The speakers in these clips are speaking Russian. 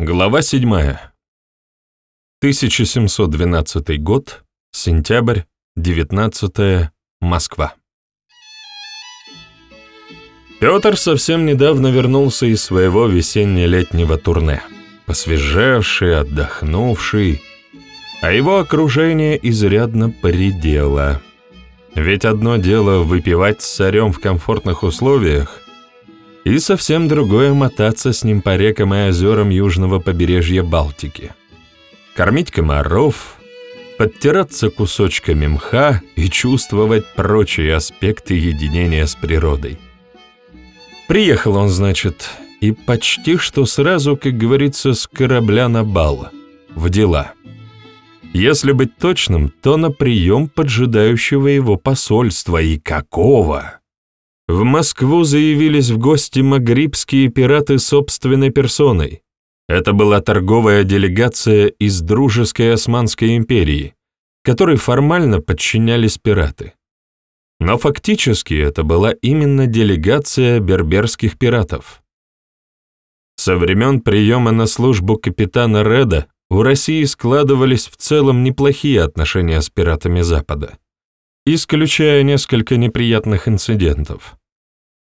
Глава 7. 1712 год, сентябрь, 19 Москва. Петр совсем недавно вернулся из своего весенне-летнего турне, посвежевший, отдохнувший, а его окружение изрядно поредело. Ведь одно дело выпивать с царем в комфортных условиях — и совсем другое мотаться с ним по рекам и озерам южного побережья Балтики. Кормить комаров, подтираться кусочками мха и чувствовать прочие аспекты единения с природой. Приехал он, значит, и почти что сразу, как говорится, с корабля на бал, в дела. Если быть точным, то на прием поджидающего его посольства, и какого! В Москву заявились в гости магрибские пираты собственной персоной. Это была торговая делегация из дружеской Османской империи, которой формально подчинялись пираты. Но фактически это была именно делегация берберских пиратов. Со времен приема на службу капитана Реда у России складывались в целом неплохие отношения с пиратами Запада, исключая несколько неприятных инцидентов.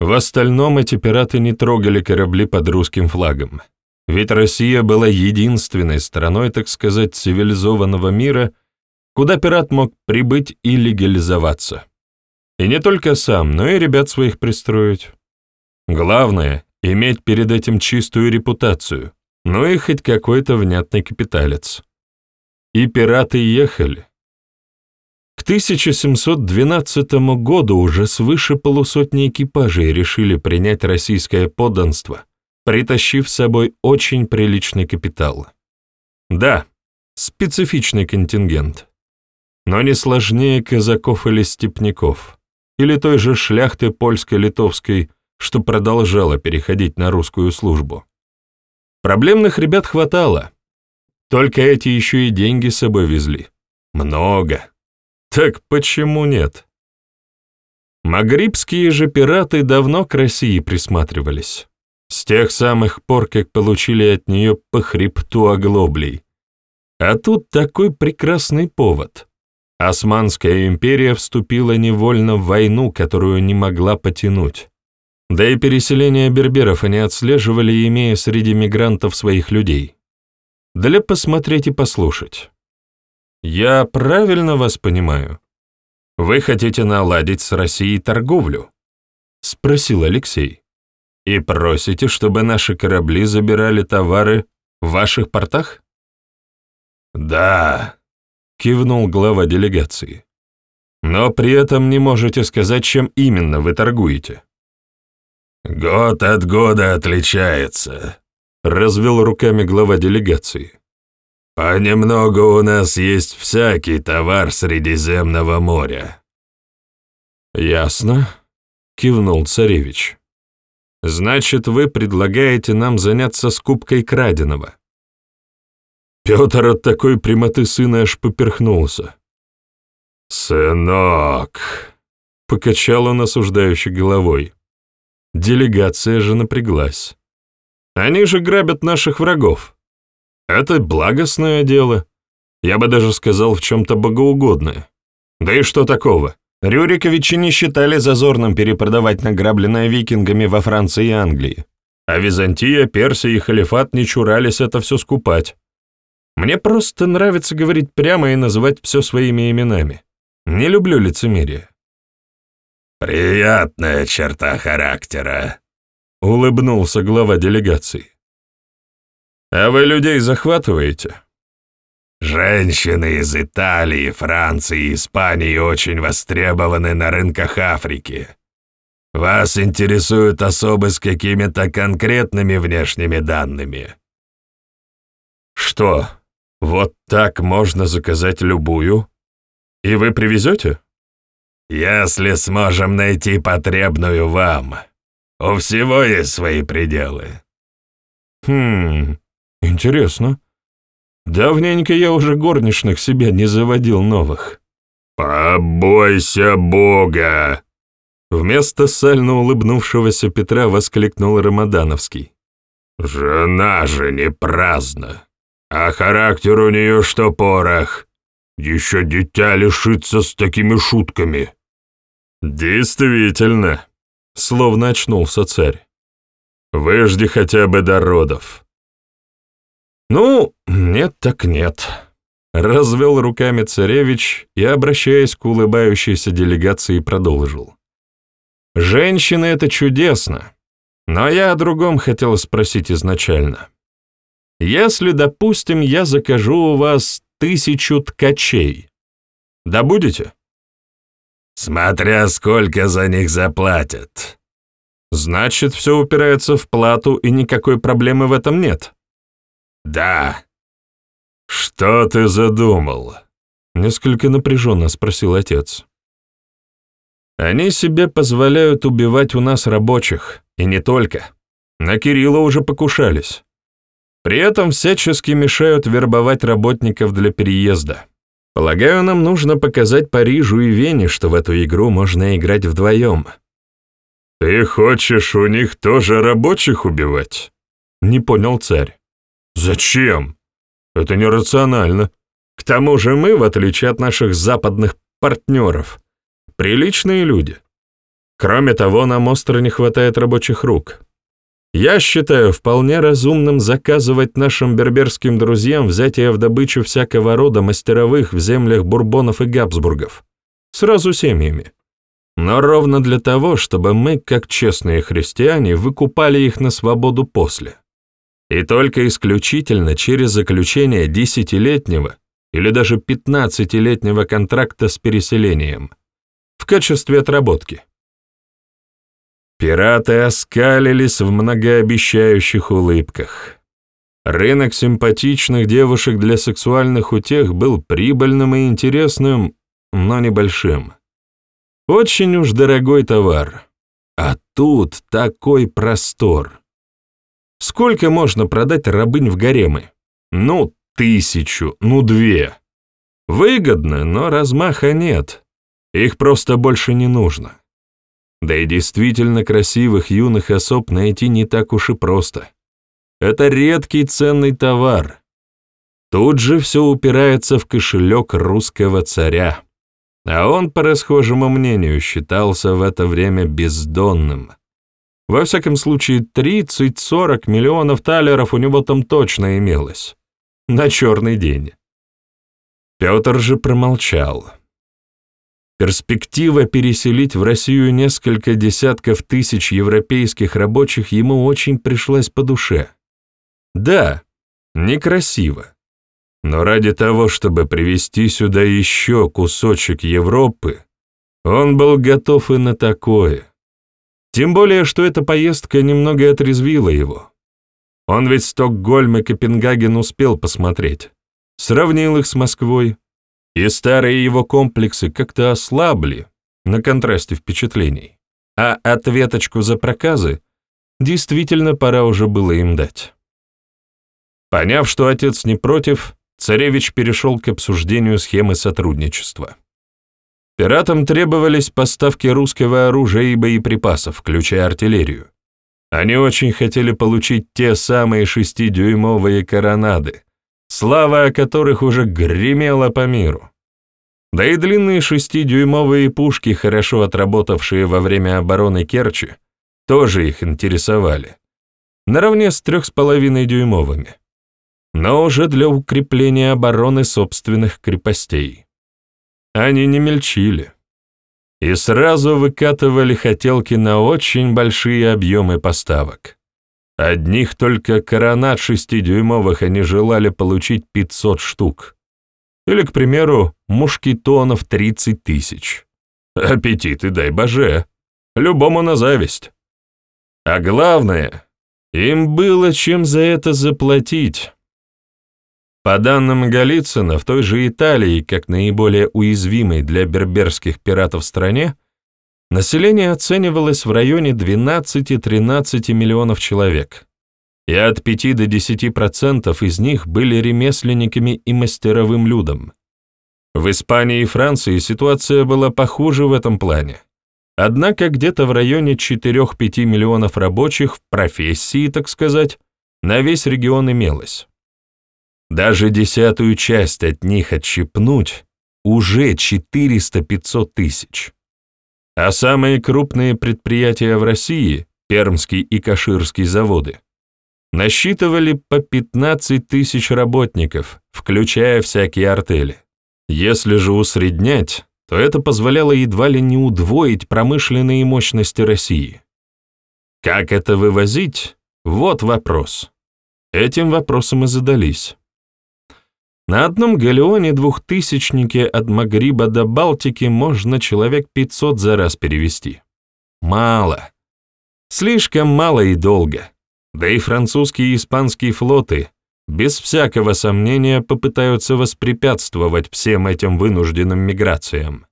В остальном эти пираты не трогали корабли под русским флагом, ведь Россия была единственной страной, так сказать, цивилизованного мира, куда пират мог прибыть и легализоваться. И не только сам, но и ребят своих пристроить. Главное — иметь перед этим чистую репутацию, ну и хоть какой-то внятный капиталец. И пираты ехали. К 1712 году уже свыше полусотни экипажей решили принять российское подданство, притащив с собой очень приличный капитал. Да, специфичный контингент, но не сложнее казаков или степняков, или той же шляхты польско-литовской, что продолжала переходить на русскую службу. Проблемных ребят хватало, только эти еще и деньги с собой везли. Много. Так почему нет? Магрибские же пираты давно к России присматривались. С тех самых пор, как получили от нее по хребту оглоблей. А тут такой прекрасный повод. Османская империя вступила невольно в войну, которую не могла потянуть. Да и переселение берберов они отслеживали, имея среди мигрантов своих людей. Для посмотреть и послушать. «Я правильно вас понимаю? Вы хотите наладить с Россией торговлю?» — спросил Алексей. «И просите, чтобы наши корабли забирали товары в ваших портах?» «Да», — кивнул глава делегации. «Но при этом не можете сказать, чем именно вы торгуете». «Год от года отличается», — развел руками глава делегации. «Понемногу у нас есть всякий товар Средиземного моря». «Ясно», — кивнул царевич. «Значит, вы предлагаете нам заняться скупкой краденого?» Петр от такой прямоты сына аж поперхнулся. «Сынок», — покачал он осуждающей головой. Делегация же напряглась. «Они же грабят наших врагов». Это благостное дело. Я бы даже сказал, в чем-то богоугодное. Да и что такого? Рюриковичи не считали зазорным перепродавать награбленное викингами во Франции и Англии. А Византия, Персия и Халифат не чурались это все скупать. Мне просто нравится говорить прямо и называть все своими именами. Не люблю лицемерие. «Приятная черта характера», — улыбнулся глава делегации. А вы людей захватываете? Женщины из Италии, Франции и Испании очень востребованы на рынках Африки. Вас интересуют особы с какими-то конкретными внешними данными. Что, вот так можно заказать любую? И вы привезете? Если сможем найти потребную вам. У всего есть свои пределы. Хм, Интересно. Давненько я уже горничных себе не заводил новых. «Побойся Бога!» Вместо сально улыбнувшегося Петра воскликнул Рамадановский. Жена же не праздна, а характер у нее что порох. Еще дитя лишится с такими шутками. Действительно, словно очнулся царь. Выжди хотя бы до родов. Ну, нет так нет. Развел руками царевич и, обращаясь к улыбающейся делегации, продолжил. Женщины — это чудесно, но я о другом хотел спросить изначально. Если, допустим, я закажу у вас тысячу ткачей, да будете? Смотря сколько за них заплатят. Значит, все упирается в плату, и никакой проблемы в этом нет. Да. Что ты задумал? Несколько напряженно спросил отец. Они себе позволяют убивать у нас рабочих, и не только. На Кирилла уже покушались. При этом всячески мешают вербовать работников для переезда. Полагаю, нам нужно показать Парижу и Вене, что в эту игру можно играть вдвоем. «Ты хочешь у них тоже рабочих убивать?» — не понял царь. «Зачем? Это нерационально. К тому же мы, в отличие от наших западных партнеров, приличные люди. Кроме того, нам остро не хватает рабочих рук. Я считаю вполне разумным заказывать нашим берберским друзьям взятие в добычу всякого рода мастеровых в землях бурбонов и габсбургов. Сразу семьями. Но ровно для того, чтобы мы, как честные христиане, выкупали их на свободу после. И только исключительно через заключение десятилетнего или даже пятнадцатилетнего контракта с переселением – в качестве отработки. Пираты оскалились в многообещающих улыбках. Рынок симпатичных девушек для сексуальных утех был прибыльным и интересным, но небольшим. Очень уж дорогой товар. А тут такой простор. Сколько можно продать рабынь в гаремы? Ну, тысячу, ну, две. Выгодно, но размаха нет. Их просто больше не нужно. Да и действительно красивых юных особ найти не так уж и просто. Это редкий ценный товар. Тут же все упирается в кошелек русского царя. А он, по расхожему мнению, считался в это время бездонным. Во всяком случае, 30-40 миллионов талеров у него там точно имелось. На черный день. Петр же промолчал. Перспектива переселить в Россию несколько десятков тысяч европейских рабочих ему очень пришлась по душе. Да, некрасиво. Но ради того, чтобы привезти сюда еще кусочек Европы, он был готов и на такое. Тем более, что эта поездка немного отрезвила его. Он ведь Стокгольм и Копенгаген успел посмотреть. Сравнил их с Москвой, и старые его комплексы как-то ослабли на контрасте впечатлений, а ответочку за проказы действительно пора уже было им дать. Поняв, что отец не против, царевич перешел к обсуждению схемы сотрудничества. Пиратам требовались поставки русского оружия и боеприпасов, включая артиллерию. Они очень хотели получить те самые шестидюймовые коронады, слава о которых уже гремела по миру. Да и длинные шестидюймовые пушки, хорошо отработавшие во время обороны Керчи, тоже их интересовали, наравне с трех с половиной дюймовыми, но уже для укрепления обороны собственных крепостей. Они не мельчили и сразу выкатывали хотелки на очень большие объемы поставок. Одних только коронат шестидюймовых они желали получить 500 штук. Или, к примеру, мушкетонов 30 тысяч. Аппетиты дай боже, любому на зависть. А главное, им было чем за это заплатить. По данным Голицына, в той же Италии, как наиболее уязвимой для берберских пиратов стране, Население оценивалось в районе 12-13 миллионов человек, и от 5 до 10% из них были ремесленниками и мастеровым людом. В Испании и Франции ситуация была похуже в этом плане. Однако где-то в районе 4-5 миллионов рабочих в профессии, так сказать, на весь регион имелось. Даже десятую часть от них отщипнуть уже 400-500 тысяч. А самые крупные предприятия в России, Пермский и Каширский заводы, насчитывали по 15 тысяч работников, включая всякие артели. Если же усреднять, то это позволяло едва ли не удвоить промышленные мощности России. Как это вывозить? Вот вопрос. Этим вопросом и задались. На одном галеоне-двухтысячнике от Магриба до Балтики можно человек 500 за раз перевести. Мало. Слишком мало и долго. Да и французские и испанские флоты без всякого сомнения попытаются воспрепятствовать всем этим вынужденным миграциям.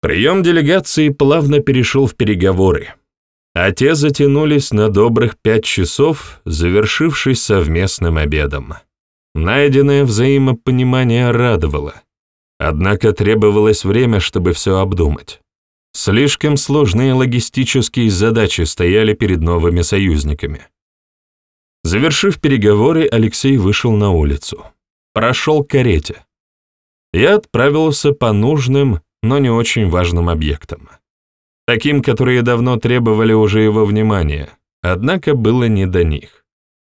Прием делегации плавно перешел в переговоры, а те затянулись на добрых пять часов, завершившись совместным обедом. Найденное взаимопонимание радовало, однако требовалось время, чтобы все обдумать. Слишком сложные логистические задачи стояли перед новыми союзниками. Завершив переговоры, Алексей вышел на улицу. Прошел к карете. Я отправился по нужным, но не очень важным объектам. Таким, которые давно требовали уже его внимания, однако было не до них.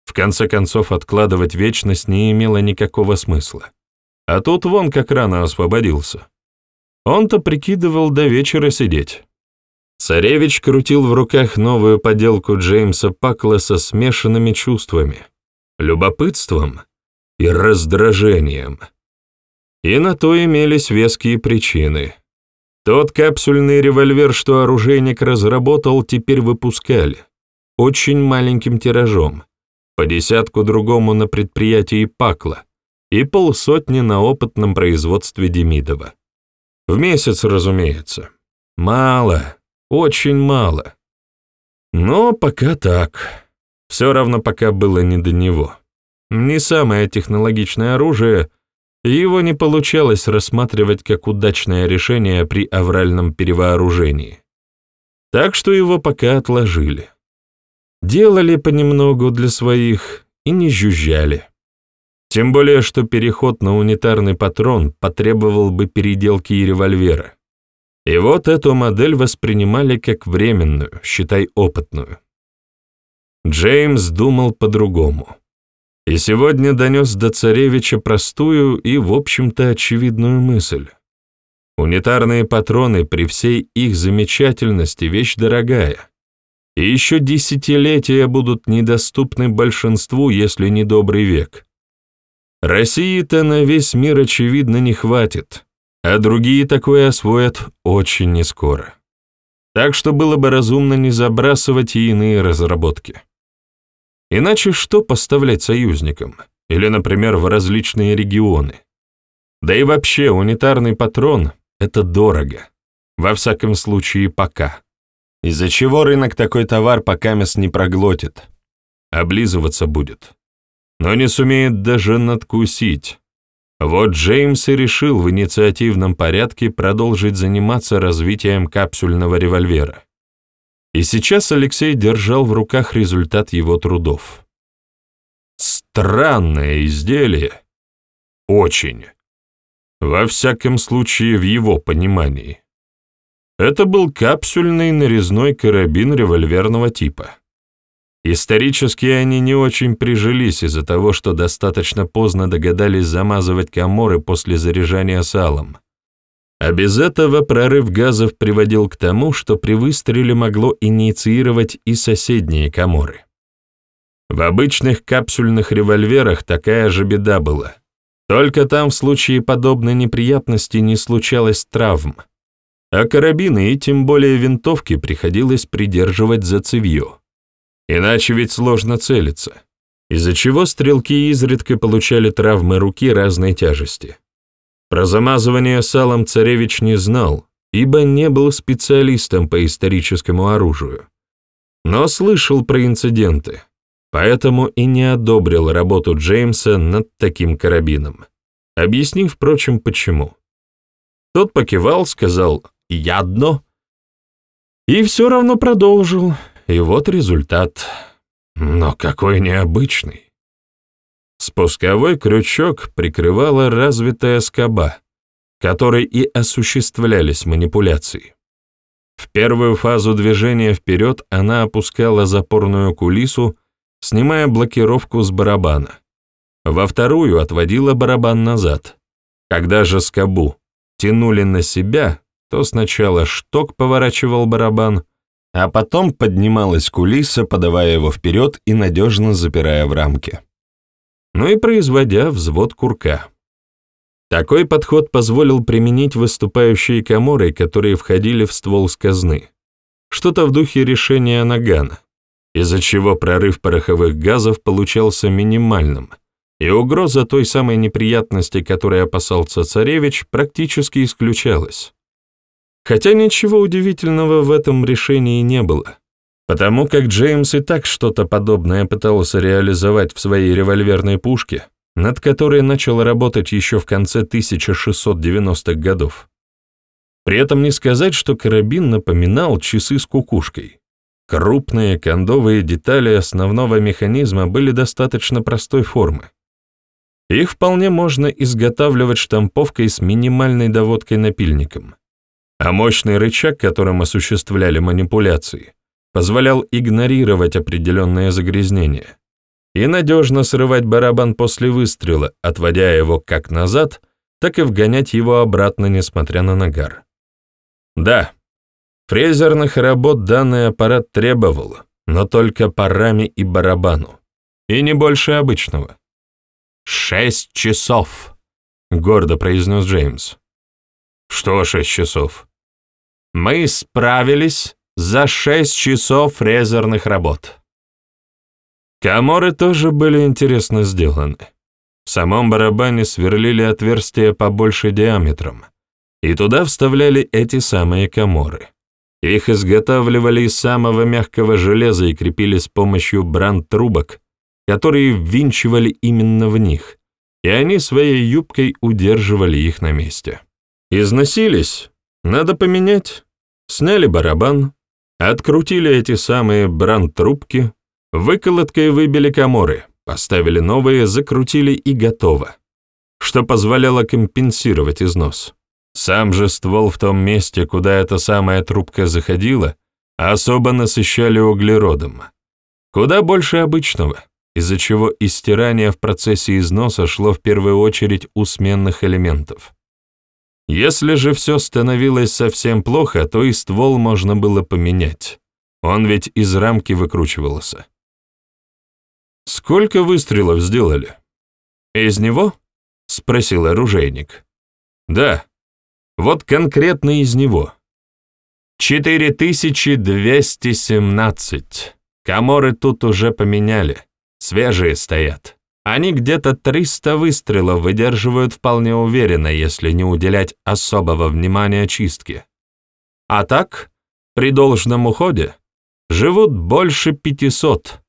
В конце концов, откладывать вечность не имело никакого смысла. А тут вон как рано освободился. Он-то прикидывал до вечера сидеть. Царевич крутил в руках новую поделку Джеймса Пакла со смешанными чувствами, любопытством и раздражением. И на то имелись веские причины. Тот капсульный револьвер, что оружейник разработал, теперь выпускали. Очень маленьким тиражом, по десятку другому на предприятии Пакла и полсотни на опытном производстве Демидова. В месяц, разумеется. Мало, очень мало. Но пока так. Все равно пока было не до него. Не самое технологичное оружие, его не получалось рассматривать как удачное решение при авральном перевооружении. Так что его пока отложили. Делали понемногу для своих и не жужжали. Тем более, что переход на унитарный патрон потребовал бы переделки и револьвера. И вот эту модель воспринимали как временную, считай опытную. Джеймс думал по-другому. И сегодня донес до царевича простую и, в общем-то, очевидную мысль. Унитарные патроны при всей их замечательности вещь дорогая и еще десятилетия будут недоступны большинству, если не добрый век. России-то на весь мир, очевидно, не хватит, а другие такое освоят очень нескоро. Так что было бы разумно не забрасывать и иные разработки. Иначе что поставлять союзникам? Или, например, в различные регионы? Да и вообще, унитарный патрон — это дорого. Во всяком случае, пока из-за чего рынок такой товар пока мест не проглотит. Облизываться будет. Но не сумеет даже надкусить. Вот Джеймс и решил в инициативном порядке продолжить заниматься развитием капсульного револьвера. И сейчас Алексей держал в руках результат его трудов. Странное изделие. Очень. Во всяком случае, в его понимании. Это был капсульный нарезной карабин револьверного типа. Исторически они не очень прижились из-за того, что достаточно поздно догадались замазывать коморы после заряжания салом. А без этого прорыв газов приводил к тому, что при выстреле могло инициировать и соседние коморы. В обычных капсульных револьверах такая же беда была. Только там в случае подобной неприятности не случалось травм, а карабины и тем более винтовки приходилось придерживать за цевьё. Иначе ведь сложно целиться, из-за чего стрелки изредка получали травмы руки разной тяжести. Про замазывание салом царевич не знал, ибо не был специалистом по историческому оружию. Но слышал про инциденты, поэтому и не одобрил работу Джеймса над таким карабином, объяснив, впрочем, почему. Тот покивал, сказал ядно. И все равно продолжил, и вот результат. Но какой необычный. Спусковой крючок прикрывала развитая скоба, которой и осуществлялись манипуляции. В первую фазу движения вперед она опускала запорную кулису, снимая блокировку с барабана. Во вторую отводила барабан назад. Когда же скобу тянули на себя, то сначала шток поворачивал барабан, а потом поднималась кулиса, подавая его вперед и надежно запирая в рамке. Ну и производя взвод курка. Такой подход позволил применить выступающие коморы, которые входили в ствол с казны. Что-то в духе решения Нагана, из-за чего прорыв пороховых газов получался минимальным, и угроза той самой неприятности, которой опасался царевич, практически исключалась. Хотя ничего удивительного в этом решении не было, потому как Джеймс и так что-то подобное пытался реализовать в своей револьверной пушке, над которой начал работать еще в конце 1690-х годов. При этом не сказать, что карабин напоминал часы с кукушкой. Крупные кондовые детали основного механизма были достаточно простой формы. Их вполне можно изготавливать штамповкой с минимальной доводкой напильником. А мощный рычаг, которым осуществляли манипуляции, позволял игнорировать определенные загрязнения и надежно срывать барабан после выстрела, отводя его как назад, так и вгонять его обратно, несмотря на нагар. Да, фрезерных работ данный аппарат требовал, но только по раме и барабану, и не больше обычного. «Шесть часов», — гордо произнес Джеймс. «Что шесть часов?» «Мы справились за шесть часов фрезерных работ». Каморы тоже были интересно сделаны. В самом барабане сверлили отверстия побольше диаметром, и туда вставляли эти самые каморы. Их изготавливали из самого мягкого железа и крепили с помощью бранд-трубок, которые ввинчивали именно в них, и они своей юбкой удерживали их на месте. Износились, надо поменять. Сняли барабан, открутили эти самые бранд-трубки, Выколоткой выбили коморы, поставили новые, закрутили и готово, что позволяло компенсировать износ. Сам же ствол в том месте, куда эта самая трубка заходила, особо насыщали углеродом. Куда больше обычного, из-за чего истирание в процессе износа шло в первую очередь у сменных элементов. Если же все становилось совсем плохо, то и ствол можно было поменять. Он ведь из рамки выкручивался. «Сколько выстрелов сделали?» «Из него?» — спросил оружейник. «Да, вот конкретно из него. 4217. Каморы тут уже поменяли, свежие стоят. Они где-то 300 выстрелов выдерживают вполне уверенно, если не уделять особого внимания чистке. А так, при должном уходе, живут больше 500.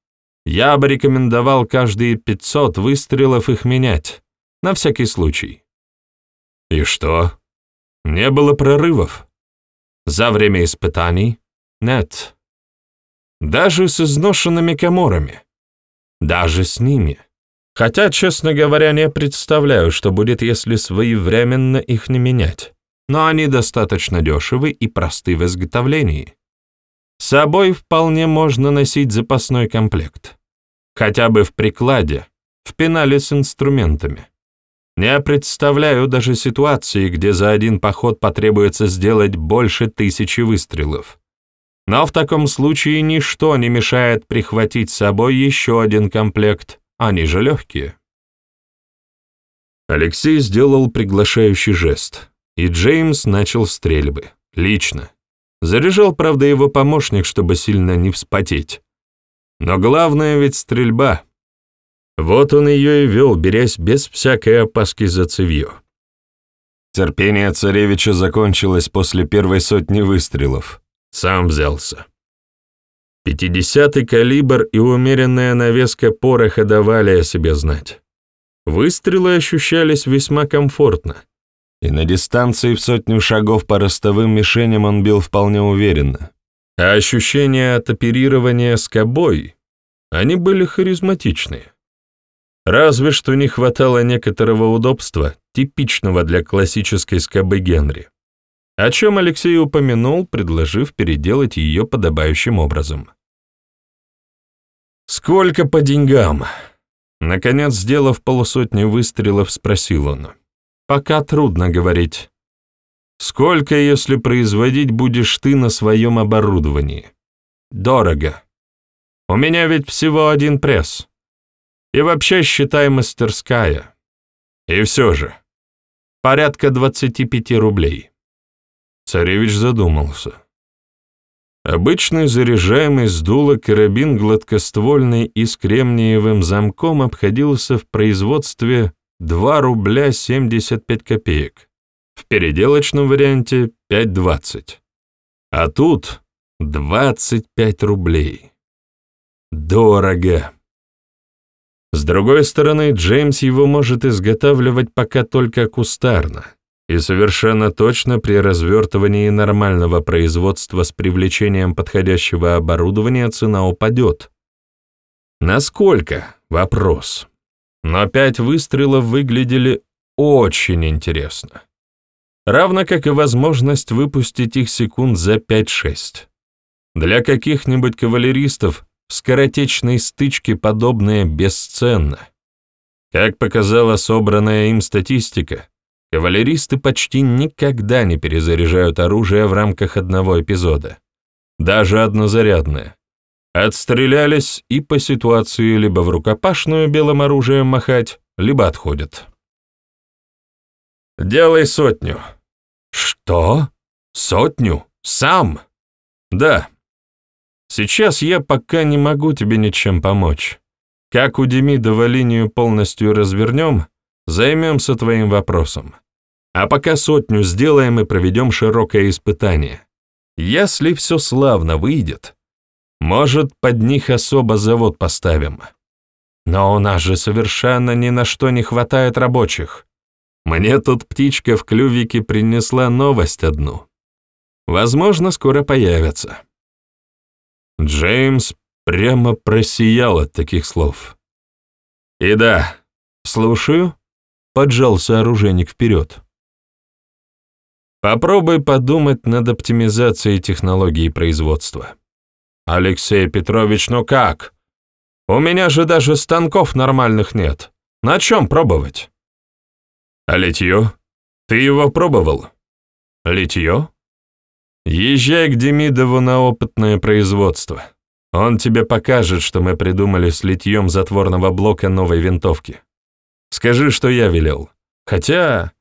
Я бы рекомендовал каждые 500 выстрелов их менять, на всякий случай. И что? Не было прорывов? За время испытаний? Нет. Даже с изношенными коморами. Даже с ними. Хотя, честно говоря, не представляю, что будет, если своевременно их не менять. Но они достаточно дешевы и просты в изготовлении. С собой вполне можно носить запасной комплект хотя бы в прикладе, в пенале с инструментами. Не представляю даже ситуации, где за один поход потребуется сделать больше тысячи выстрелов. Но в таком случае ничто не мешает прихватить с собой еще один комплект, они же легкие. Алексей сделал приглашающий жест, и Джеймс начал стрельбы, лично. Заряжал, правда, его помощник, чтобы сильно не вспотеть. Но главное ведь стрельба. Вот он ее и вел, берясь без всякой опаски за цевье. Терпение царевича закончилось после первой сотни выстрелов. Сам взялся. Пятидесятый калибр и умеренная навеска пороха давали о себе знать. Выстрелы ощущались весьма комфортно, и на дистанции в сотню шагов по ростовым мишеням он бил вполне уверенно. А ощущение от оперирования скобой они были харизматичные. Разве что не хватало некоторого удобства, типичного для классической скобы Генри, о чем Алексей упомянул, предложив переделать ее подобающим образом. «Сколько по деньгам?» Наконец, сделав полусотни выстрелов, спросил он. «Пока трудно говорить. Сколько, если производить будешь ты на своем оборудовании?» «Дорого. У меня ведь всего один пресс. И вообще, считай, мастерская. И все же, порядка 25 рублей». Царевич задумался. Обычный заряжаемый с дула карабин гладкоствольный и с кремниевым замком обходился в производстве 2 рубля 75 копеек, в переделочном варианте 5,20. А тут 25 рублей. Дорого. С другой стороны, Джеймс его может изготавливать пока только кустарно, и совершенно точно при развертывании нормального производства с привлечением подходящего оборудования цена упадет. Насколько? Вопрос. Но пять выстрелов выглядели очень интересно. Равно как и возможность выпустить их секунд за 5-6. Для каких-нибудь кавалеристов в скоротечной стычке подобное бесценно. Как показала собранная им статистика, Кавалеристы почти никогда не перезаряжают оружие в рамках одного эпизода, даже однозарядное. Отстрелялись и по ситуации либо в рукопашную белым оружием махать, либо отходят. «Делай сотню». «Что? Сотню? Сам?» «Да. Сейчас я пока не могу тебе ничем помочь. Как у Демидова линию полностью развернем, Займемся твоим вопросом. А пока сотню сделаем и проведем широкое испытание. Если все славно выйдет, может, под них особо завод поставим. Но у нас же совершенно ни на что не хватает рабочих. Мне тут птичка в клювике принесла новость одну. Возможно, скоро появится. Джеймс прямо просиял от таких слов. И да, слушаю. Поджался оружейник вперед. Попробуй подумать над оптимизацией технологии производства. Алексей Петрович, ну как? У меня же даже станков нормальных нет. На чем пробовать? А литье? Ты его пробовал? Литье? Езжай к Демидову на опытное производство. Он тебе покажет, что мы придумали с литьем затворного блока новой винтовки. Скажи, что я велел. Хотя...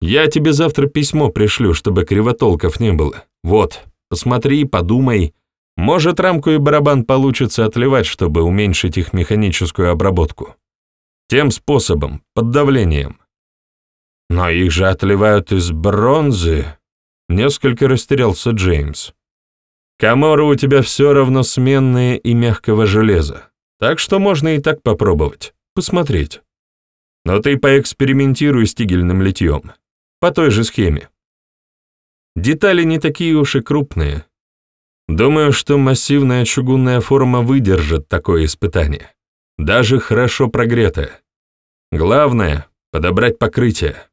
Я тебе завтра письмо пришлю, чтобы кривотолков не было. Вот, посмотри, подумай. Может, рамку и барабан получится отливать, чтобы уменьшить их механическую обработку. Тем способом, под давлением. Но их же отливают из бронзы. Несколько растерялся Джеймс. Каморы у тебя все равно сменные и мягкого железа. Так что можно и так попробовать, посмотреть. Но ты поэкспериментируй с тигельным литьем. По той же схеме. Детали не такие уж и крупные. Думаю, что массивная чугунная форма выдержит такое испытание. Даже хорошо прогретая. Главное — подобрать покрытие.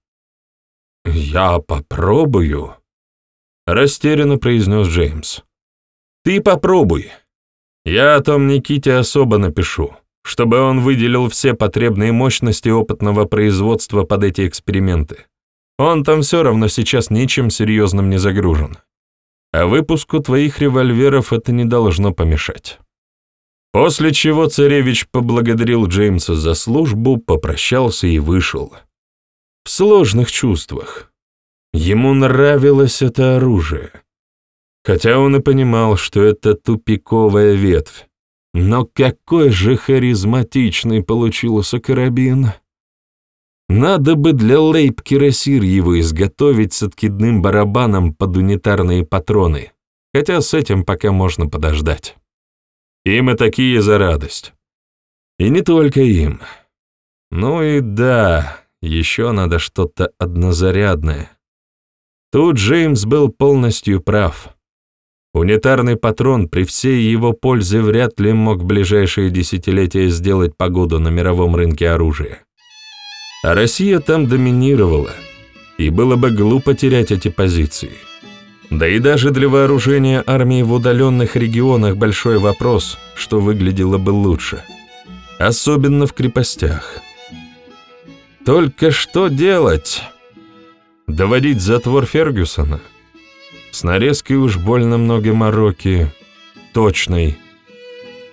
«Я попробую», — растерянно произнес Джеймс. «Ты попробуй. Я о том Никите особо напишу чтобы он выделил все потребные мощности опытного производства под эти эксперименты. Он там все равно сейчас ничем серьезным не загружен. А выпуску твоих револьверов это не должно помешать. После чего царевич поблагодарил Джеймса за службу, попрощался и вышел. В сложных чувствах. Ему нравилось это оружие. Хотя он и понимал, что это тупиковая ветвь, но какой же харизматичный получился карабин! Надо бы для лейб-кирасир его изготовить с откидным барабаном под унитарные патроны, хотя с этим пока можно подождать. Им и такие за радость. И не только им. Ну и да, еще надо что-то однозарядное. Тут Джеймс был полностью прав. Унитарный патрон при всей его пользе вряд ли мог в ближайшие десятилетия сделать погоду на мировом рынке оружия. А Россия там доминировала, и было бы глупо терять эти позиции. Да и даже для вооружения армии в удаленных регионах большой вопрос, что выглядело бы лучше. Особенно в крепостях. Только что делать? Доводить затвор Фергюсона? С нарезкой уж больно много мороки. Точной.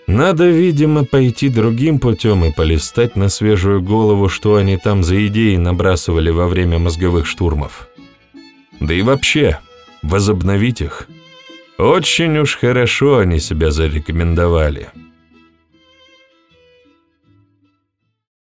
Надо, видимо, пойти другим путем и полистать на свежую голову, что они там за идеи набрасывали во время мозговых штурмов. Да и вообще, возобновить их. Очень уж хорошо они себя зарекомендовали.